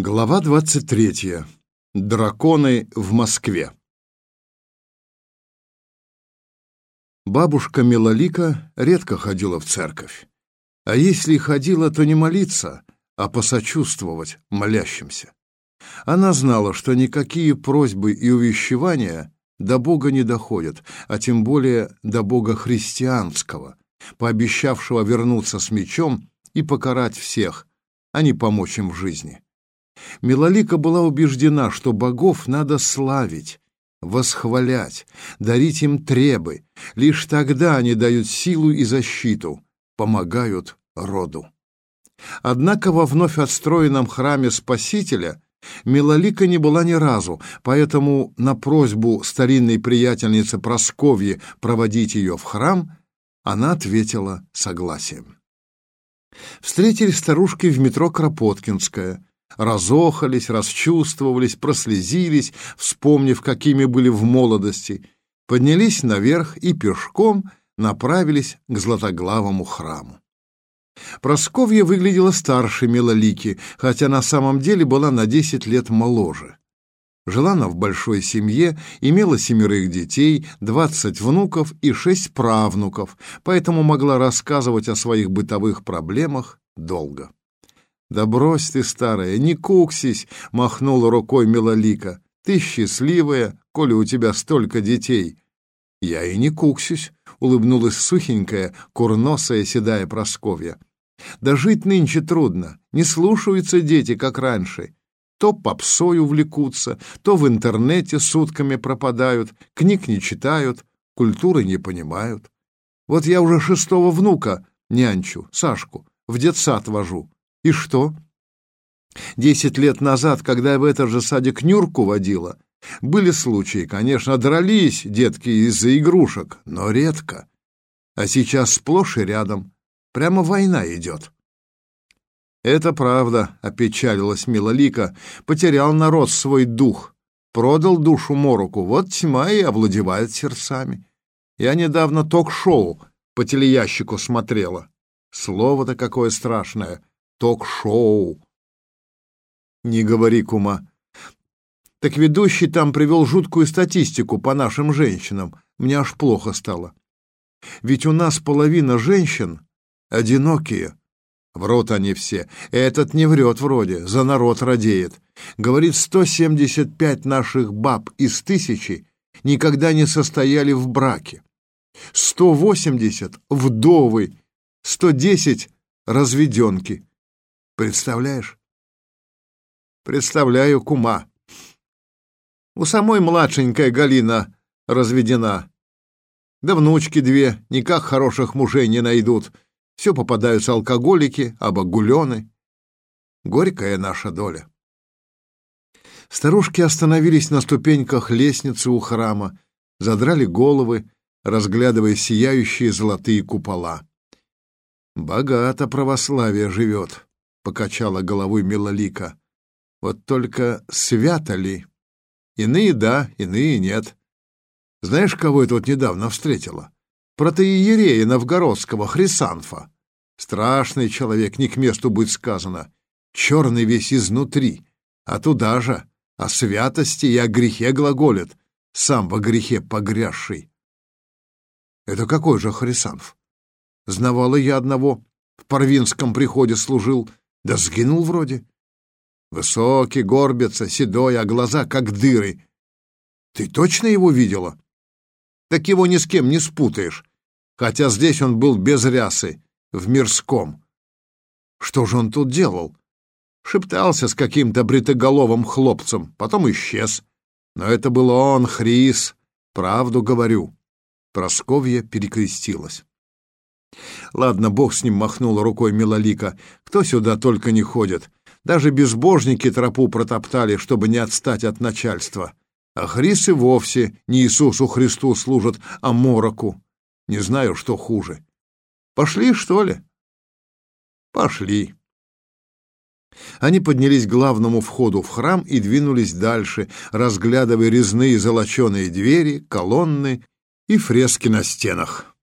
Глава 23. Драконы в Москве. Бабушка Милолика редко ходила в церковь. А если и ходила, то не молиться, а посочувствовать молящимся. Она знала, что никакие просьбы и увещевания до Бога не доходят, а тем более до Бога христианского, пообещавшего вернуться с мечом и покарать всех, а не помочь им в жизни. Милолика была убеждена, что богов надо славить, восхвалять, дарить им требы. Лишь тогда они дают силу и защиту, помогают роду. Однако во вновь отстроенном храме Спасителя Милолика не была ни разу, поэтому на просьбу старинной приятельницы Просковьи проводить ее в храм она ответила согласием. Встретились старушки в метро Кропоткинская — разохались, расчувствовались, прослезились, вспомнив, какими были в молодости, поднялись наверх и пешком направились к Златоглавому храму. Просковья выглядела старше Милолики, хотя на самом деле была на десять лет моложе. Жила она в большой семье, имела семерых детей, двадцать внуков и шесть правнуков, поэтому могла рассказывать о своих бытовых проблемах долго. «Да брось ты, старая, не куксись!» — махнула рукой Милолика. «Ты счастливая, коли у тебя столько детей!» «Я и не куксюсь!» — улыбнулась сухенькая, курносая седая Просковья. «Да жить нынче трудно, не слушаются дети, как раньше. То попсой увлекутся, то в интернете сутками пропадают, книг не читают, культуры не понимают. Вот я уже шестого внука нянчу, Сашку, в детсад вожу. И что? Десять лет назад, когда я в этот же садик Нюрку водила, были случаи, конечно, дрались детки из-за игрушек, но редко. А сейчас сплошь и рядом. Прямо война идет. Это правда, опечалилась Милолика, потерял народ свой дух, продал душу мороку, вот тьма и овладевает сердцами. Я недавно ток-шоу по телеящику смотрела. Слово-то какое страшное ток-шоу. Не говори, кума. Так ведущий там привел жуткую статистику по нашим женщинам. Мне аж плохо стало. Ведь у нас половина женщин одинокие. Врут они все. Этот не врет вроде, за народ радеет. Говорит, 175 наших баб из тысячи никогда не состояли в браке. 180 — вдовы, 110 — разведенки. Представляешь? Представляю кума. У самой младшенькая Галина разведена. Да внучки две никак хороших мужей не найдут. Все попадаются алкоголики, обогулены. Горькая наша доля. Старушки остановились на ступеньках лестницы у храма, задрали головы, разглядывая сияющие золотые купола. Богато православие живет покачала головой Милолика. Вот только свято ли? Иные да, иные нет. Знаешь, кого я тут недавно встретила? Протоиерея Новгородского, Хрисанфа. Страшный человек, не к месту будет сказано. Черный весь изнутри, а туда же о святости и о грехе глаголит, сам во грехе погрязший. Это какой же Хрисанф? Знавала я одного, в Парвинском приходе служил, да сгинул вроде. Высокий, горбится, седой, а глаза как дыры. Ты точно его видела? Так его ни с кем не спутаешь. Хотя здесь он был без рясы, в мирском. Что же он тут делал? Шептался с каким-то бритоголовым хлопцем, потом исчез. Но это был он, Хрис, правду говорю. Просковья перекрестилась. Ладно, бог с ним махнула рукой Милолика. Кто сюда только не ходит. Даже безбожники тропу протоптали, чтобы не отстать от начальства. А Хрис и вовсе не Иисусу Христу служат, а Мороку. Не знаю, что хуже. Пошли, что ли? Пошли. Они поднялись к главному входу в храм и двинулись дальше, разглядывая резные золоченые двери, колонны и фрески на стенах.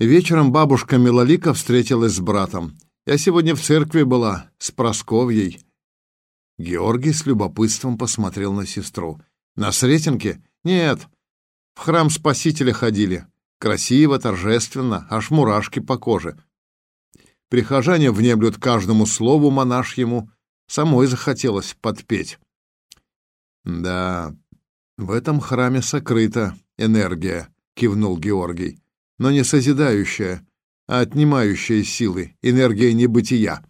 Вечером бабушка Милолика встретилась с братом. Я сегодня в церкви была, с Просковьей. Георгий с любопытством посмотрел на сестру. «На Сретенке? Нет. В храм Спасителя ходили. Красиво, торжественно, аж мурашки по коже. Прихожане внемлют каждому слову монашьему. Самой захотелось подпеть. Да, в этом храме сокрыта энергия, кивнул Георгий, но не созидающая, а отнимающая силы, энергия небытия.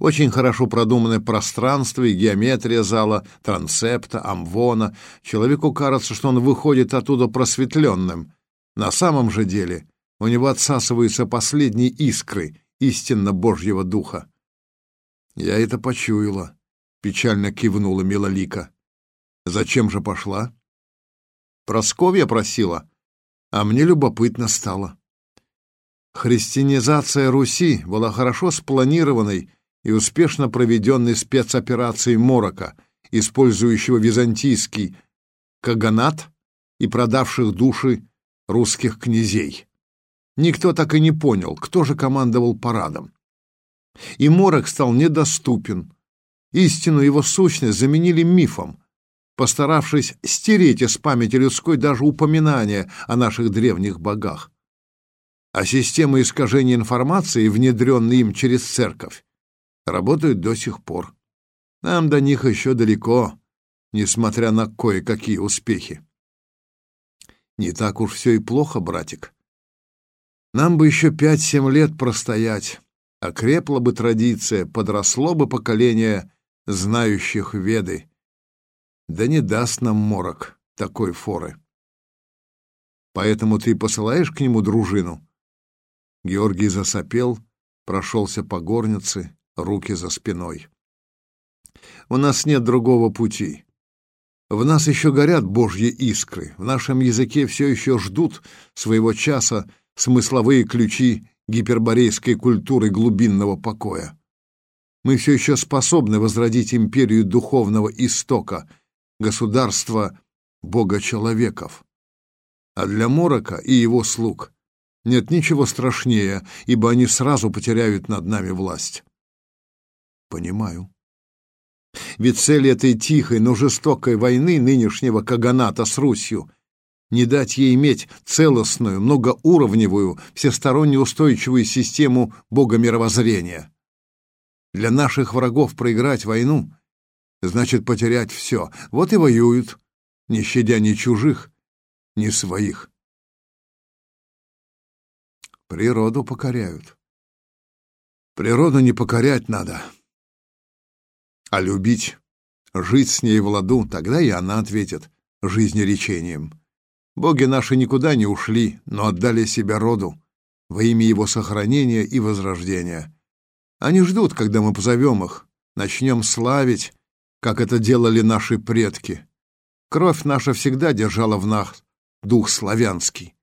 Очень хорошо продуманы пространство и геометрия зала, трансепта, амвона. Человеку кажется, что он выходит оттуда просветленным. На самом же деле у него отсасываются последние искры истинно Божьего Духа. Я это почуяла, печально кивнула Милолика. Зачем же пошла? Просковья просила, а мне любопытно стало. Христианизация Руси была хорошо спланированной и успешно проведенной спецоперацией Морока, использующего византийский каганат и продавших души русских князей. Никто так и не понял, кто же командовал парадом. И Морок стал недоступен. Истину его сущность заменили мифом, постаравшись стереть из памяти людской даже упоминания о наших древних богах. А системы искажения информации, внедренные им через церковь, работают до сих пор. Нам до них еще далеко, несмотря на кое-какие успехи. Не так уж все и плохо, братик. Нам бы еще пять-семь лет простоять, окрепла бы традиция, подросло бы поколение знающих веды. Да не даст нам морок такой форы. Поэтому ты посылаешь к нему дружину? Георгий засопел, прошелся по горнице, руки за спиной. У нас нет другого пути. В нас еще горят божьи искры, в нашем языке все еще ждут своего часа смысловые ключи гиперборейской культуры глубинного покоя. Мы все еще способны возродить империю духовного истока, государство бога-человеков. А для Морока и его слуг нет ничего страшнее, ибо они сразу потеряют над нами власть. Понимаю. Ведь цель этой тихой, но жестокой войны нынешнего каганата с Русью — не дать ей иметь целостную, многоуровневую, всесторонне устойчивую систему богомировоззрения. Для наших врагов проиграть войну значит потерять все. Вот и воюют, не щадя ни чужих, ни своих. Природу покоряют. Природу не покорять надо, а любить, жить с ней в ладу, тогда и она ответит жизнеречением. Боги наши никуда не ушли, но отдали себя роду во имя его сохранения и возрождения. Они ждут, когда мы позовем их, начнем славить, как это делали наши предки. Кровь наша всегда держала в нас дух славянский,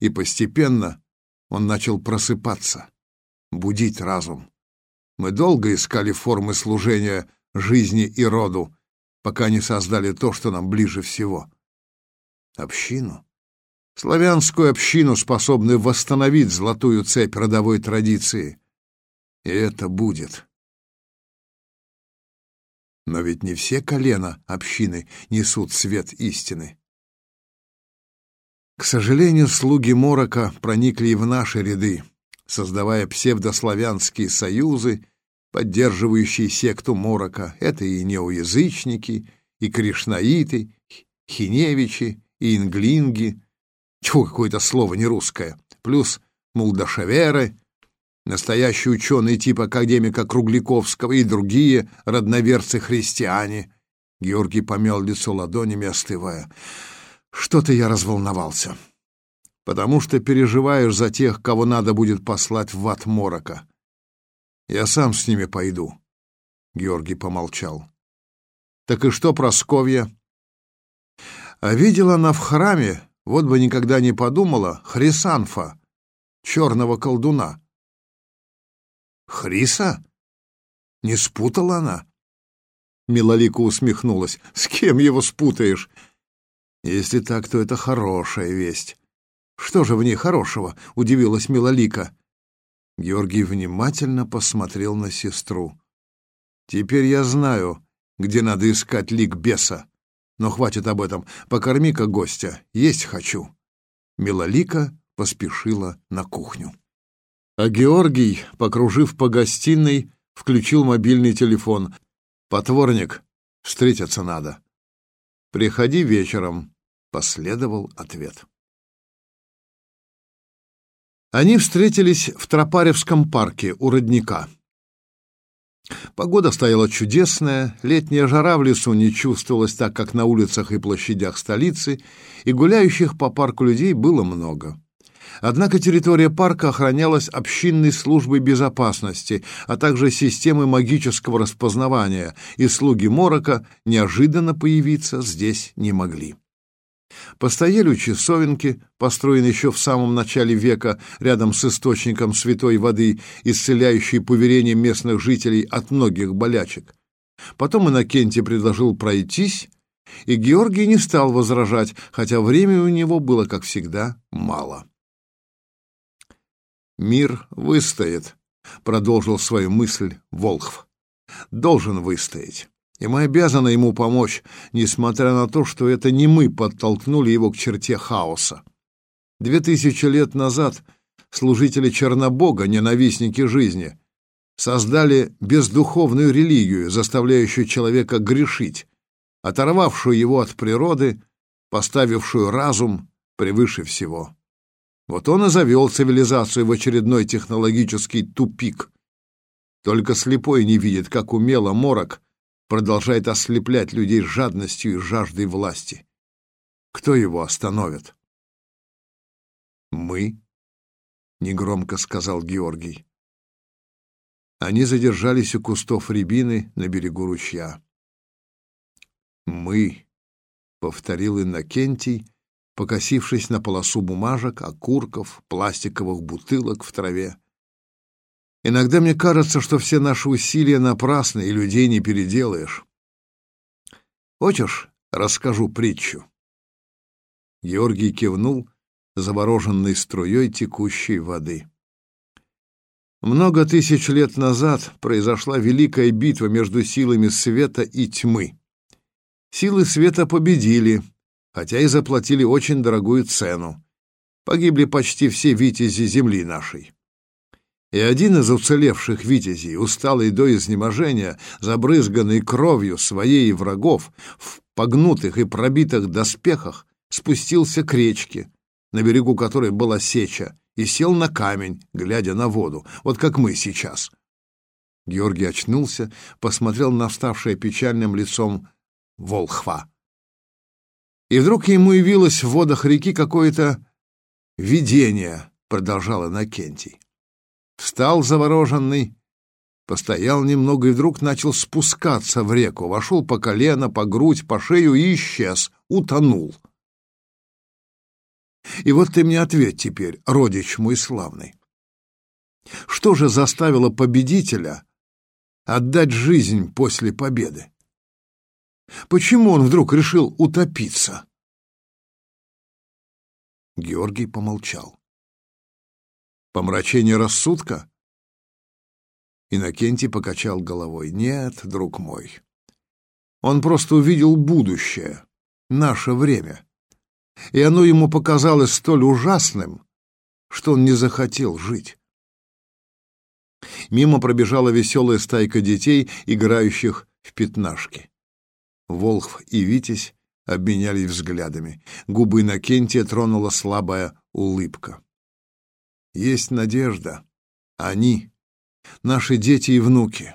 и постепенно он начал просыпаться, будить разум. Мы долго искали формы служения жизни и роду, пока не создали то, что нам ближе всего — Общину? Славянскую общину, способную восстановить золотую цепь родовой традиции. И это будет. Но ведь не все колена общины несут свет истины. К сожалению, слуги Морока проникли и в наши ряды, создавая псевдославянские союзы, поддерживающие секту Морока. Это и неоязычники, и кришнаиты, хиневичи, и инглинги, чего какое-то слово не русское, плюс мулдашеверы, настоящие ученые типа академика Кругляковского и другие родноверцы-христиане. Георгий помял лицо ладонями, остывая. Что-то я разволновался. Потому что переживаешь за тех, кого надо будет послать в ад Морока. Я сам с ними пойду. Георгий помолчал. Так и что, Просковья? А видела она в храме, вот бы никогда не подумала, Хрисанфа, черного колдуна. Хриса? Не спутала она? Милолика усмехнулась. С кем его спутаешь? Если так, то это хорошая весть. Что же в ней хорошего? Удивилась Милолика. Георгий внимательно посмотрел на сестру. Теперь я знаю, где надо искать лик беса. Но хватит об этом. Покорми-ка гостя. Есть хочу. Милолика поспешила на кухню. А Георгий, покружив по гостиной, включил мобильный телефон. «Потворник, встретиться надо». «Приходи вечером», — последовал ответ. Они встретились в Тропаревском парке у родника. Погода стояла чудесная, летняя жара в лесу не чувствовалась так, как на улицах и площадях столицы, и гуляющих по парку людей было много. Однако территория парка охранялась общинной службой безопасности, а также системой магического распознавания, и слуги Морока неожиданно появиться здесь не могли. Постояли у часовенки, построенной еще в самом начале века, рядом с источником святой воды, исцеляющей поверением местных жителей от многих болячек. Потом Иннокентий предложил пройтись, и Георгий не стал возражать, хотя времени у него было, как всегда, мало. «Мир выстоит», — продолжил свою мысль Волхв. «Должен выстоять. И мы обязаны ему помочь, несмотря на то, что это не мы подтолкнули его к черте хаоса. Две тысячи лет назад служители Чернобога, ненавистники жизни, создали бездуховную религию, заставляющую человека грешить, оторвавшую его от природы, поставившую разум превыше всего. Вот он и завел цивилизацию в очередной технологический тупик. Только слепой не видит, как умело Морок продолжает ослеплять людей жадностью и жаждой власти. Кто его остановит? «Мы», — негромко сказал Георгий. Они задержались у кустов рябины на берегу ручья. «Мы», — повторил Иннокентий, покосившись на полосу бумажек, окурков, пластиковых бутылок в траве. Иногда мне кажется, что все наши усилия напрасны, и людей не переделаешь. Хочешь, расскажу притчу?» Георгий кивнул, завороженный струей текущей воды. Много тысяч лет назад произошла великая битва между силами света и тьмы. Силы света победили, хотя и заплатили очень дорогую цену. Погибли почти все витязи земли нашей. И один из уцелевших витязей, усталый до изнеможения, забрызганный кровью своей и врагов, в погнутых и пробитых доспехах, спустился к речке, на берегу которой была сеча, и сел на камень, глядя на воду, вот как мы сейчас. Георгий очнулся, посмотрел на вставшее печальным лицом волхва. И вдруг ему явилось в водах реки какое-то видение, продолжал Иннокентий. Встал завороженный, постоял немного и вдруг начал спускаться в реку, вошел по колено, по грудь, по шею и исчез, утонул. И вот ты мне ответь теперь, родич мой славный. Что же заставило победителя отдать жизнь после победы? Почему он вдруг решил утопиться? Георгий помолчал. Помрачение рассудка? Иннокентий покачал головой. Нет, друг мой. Он просто увидел будущее, наше время. И оно ему показалось столь ужасным, что он не захотел жить. Мимо пробежала веселая стайка детей, играющих в пятнашки. Волхв и Витязь обменялись взглядами. Губы Иннокентия тронула слабая улыбка. «Есть надежда. Они — наши дети и внуки.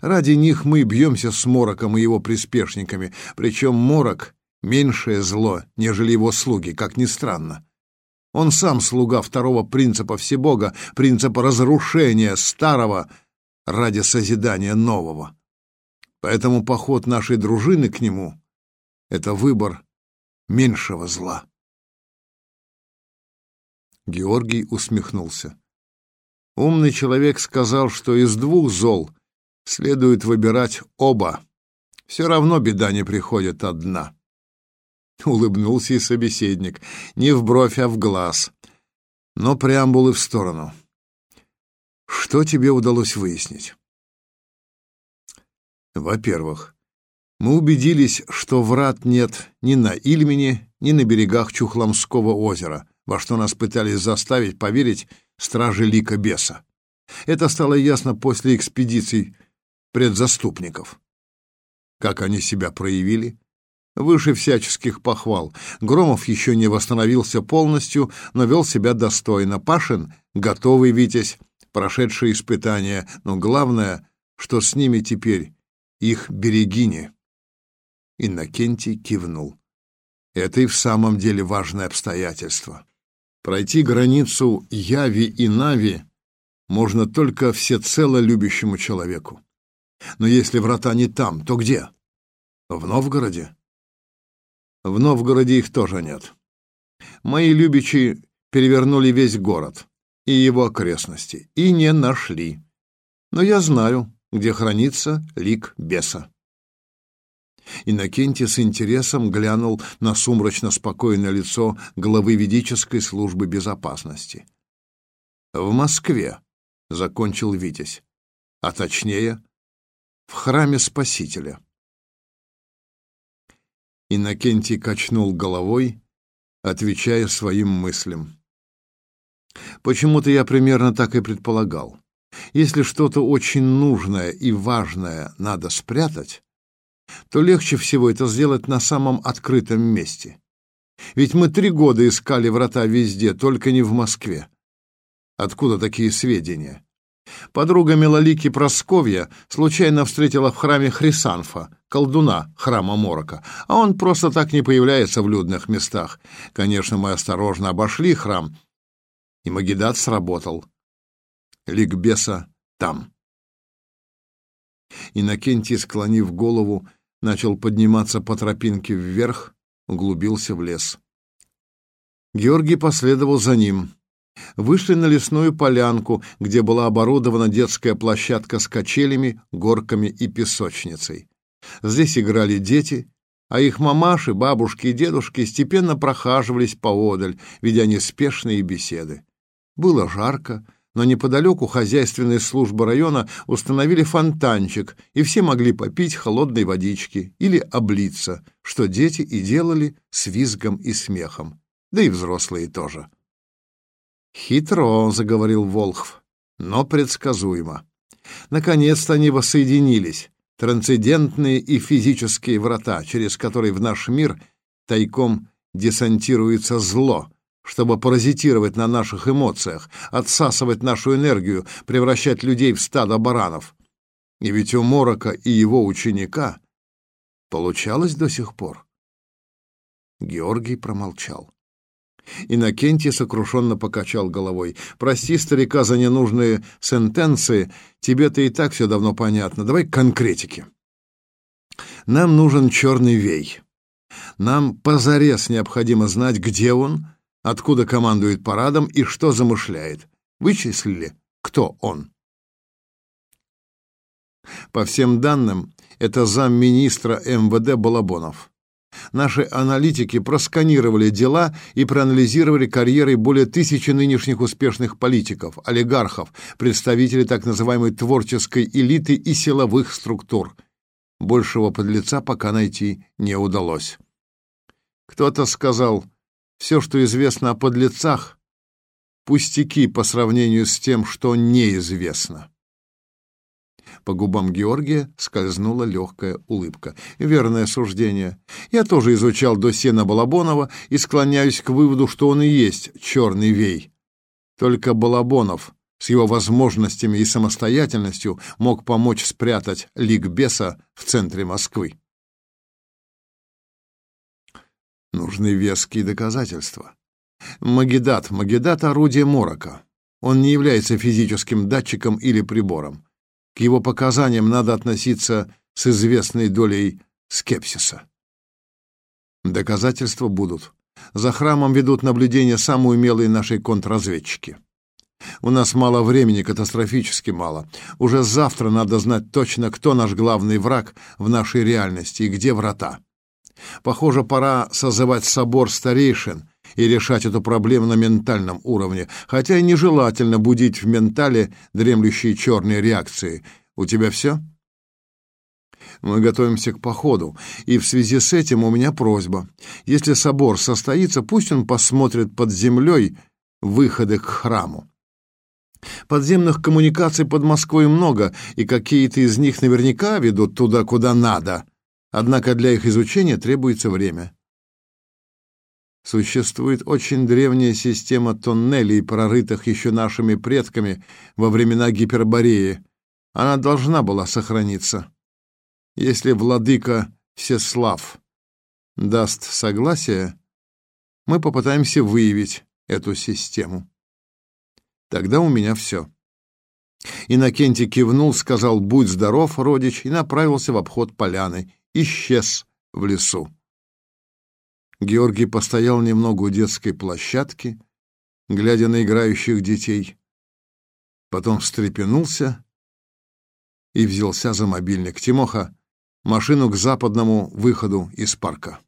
Ради них мы бьемся с Мороком и его приспешниками, причем Морок — меньшее зло, нежели его слуги, как ни странно. Он сам слуга второго принципа Всебога, принципа разрушения старого ради созидания нового. Поэтому поход нашей дружины к нему — это выбор меньшего зла. Георгий усмехнулся. Умный человек сказал, что из двух зол следует выбирать оба. Все равно беда не приходит одна. Улыбнулся и собеседник, не в бровь, а в глаз. Но преамбулы в сторону. Что тебе удалось выяснить? Во-первых, мы убедились, что врат нет ни на Ильмине, ни на берегах Чухломского озера, во что нас пытались заставить поверить стражи Лика Беса. Это стало ясно после экспедиций предзаступников. Как они себя проявили? Выше всяческих похвал. Громов еще не восстановился полностью, но вел себя достойно. Пашин — готовый Витязь, прошедший испытания, но главное, что с ними теперь их берегини. Иннокентий кивнул. Это и в самом деле важное обстоятельство. Пройти границу Яви и Нави можно только всецело любящему человеку. Но если врата не там, то где? В Новгороде? В Новгороде их тоже нет. Мои любичи перевернули весь город и его окрестности и не нашли. Но я знаю, где хранится лик беса. Иннокентий с интересом глянул на сумрачно-спокойное лицо главы ведической службы безопасности. «В Москве», — закончил Витязь, — «а точнее, в храме Спасителя». Иннокентий качнул головой, отвечая своим мыслям. «Почему-то я примерно так и предполагал. Если что-то очень нужное и важное надо спрятать, то легче всего это сделать на самом открытом месте. Ведь мы три года искали врата везде, только не в Москве. Откуда такие сведения? Подруга Мелолики Просковья случайно встретила в храме Хрисанфа, колдуна храма Морока, а он просто так не появляется в людных местах. Конечно, мы осторожно обошли храм, и Магидат сработал. Ликбеса там. Иннокентий, склонив голову, начал подниматься по тропинке вверх, углубился в лес. Георгий последовал за ним. Вышли на лесную полянку, где была оборудована детская площадка с качелями, горками и песочницей. Здесь играли дети, а их мамаши, бабушки и дедушки степенно прохаживались поодаль, ведя неспешные беседы. Было жарко, но неподалеку хозяйственная служба района установили фонтанчик, и все могли попить холодной водички или облиться, что дети и делали с визгом и смехом, да и взрослые тоже. «Хитро», — заговорил Волхв, — «но предсказуемо. Наконец-то они воссоединились, трансцендентные и физические врата, через которые в наш мир тайком десантируется зло, чтобы паразитировать на наших эмоциях, отсасывать нашу энергию, превращать людей в стадо баранов. И ведь у Морока и его ученика получалось до сих пор. Георгий промолчал. Иннокентий сокрушенно покачал головой. «Прости старика за ненужные сентенции. Тебе-то и так все давно понятно. Давай конкретики. Нам нужен черный вей. Нам позарез необходимо знать, где он, откуда командует парадом и что замышляет. Вычислили, кто он? По всем данным, это замминистра МВД Балабонов. Наши аналитики просканировали дела и проанализировали карьеры более тысячи нынешних успешных политиков, олигархов, представителей так называемой творческой элиты и силовых структур. Большего подлеца пока найти не удалось. Кто-то сказал, все, что известно о подлецах, пустяки по сравнению с тем, что неизвестно. По губам Георгия скользнула легкая улыбка. Верное суждение. Я тоже изучал досье на Балабонова и склоняюсь к выводу, что он и есть черный вей. Только Балабонов с его возможностями и самостоятельностью мог помочь спрятать лик беса в центре Москвы. Нужны веские доказательства. Магедат. Магедат — орудие Морока. Он не является физическим датчиком или прибором. К его показаниям надо относиться с известной долей скепсиса. Доказательства будут. За храмом ведут наблюдения самые умелые наши контрразведчики. У нас мало времени, катастрофически мало. Уже завтра надо знать точно, кто наш главный враг в нашей реальности и где врата. Похоже, пора созывать собор старейшин и решать эту проблему на ментальном уровне, хотя и нежелательно будить в ментале дремлющие черные реакции. У тебя все? Мы готовимся к походу, и в связи с этим у меня просьба. Если собор состоится, пусть он посмотрит под землей выходы к храму. Подземных коммуникаций под Москвой много, и какие-то из них наверняка ведут туда, куда надо. Однако для их изучения требуется время. Существует очень древняя система тоннелей, прорытых еще нашими предками во времена Гипербореи. Она должна была сохраниться. Если владыка Всеслав даст согласие, мы попытаемся выявить эту систему. Тогда у меня все. Иннокентий кивнул, сказал «Будь здоров, родич», и направился в обход поляны. Исчез в лесу. Георгий постоял немного у детской площадки, глядя на играющих детей. Потом встрепенулся и взялся за мобильник. «Тимоха, машину к западному выходу из парка».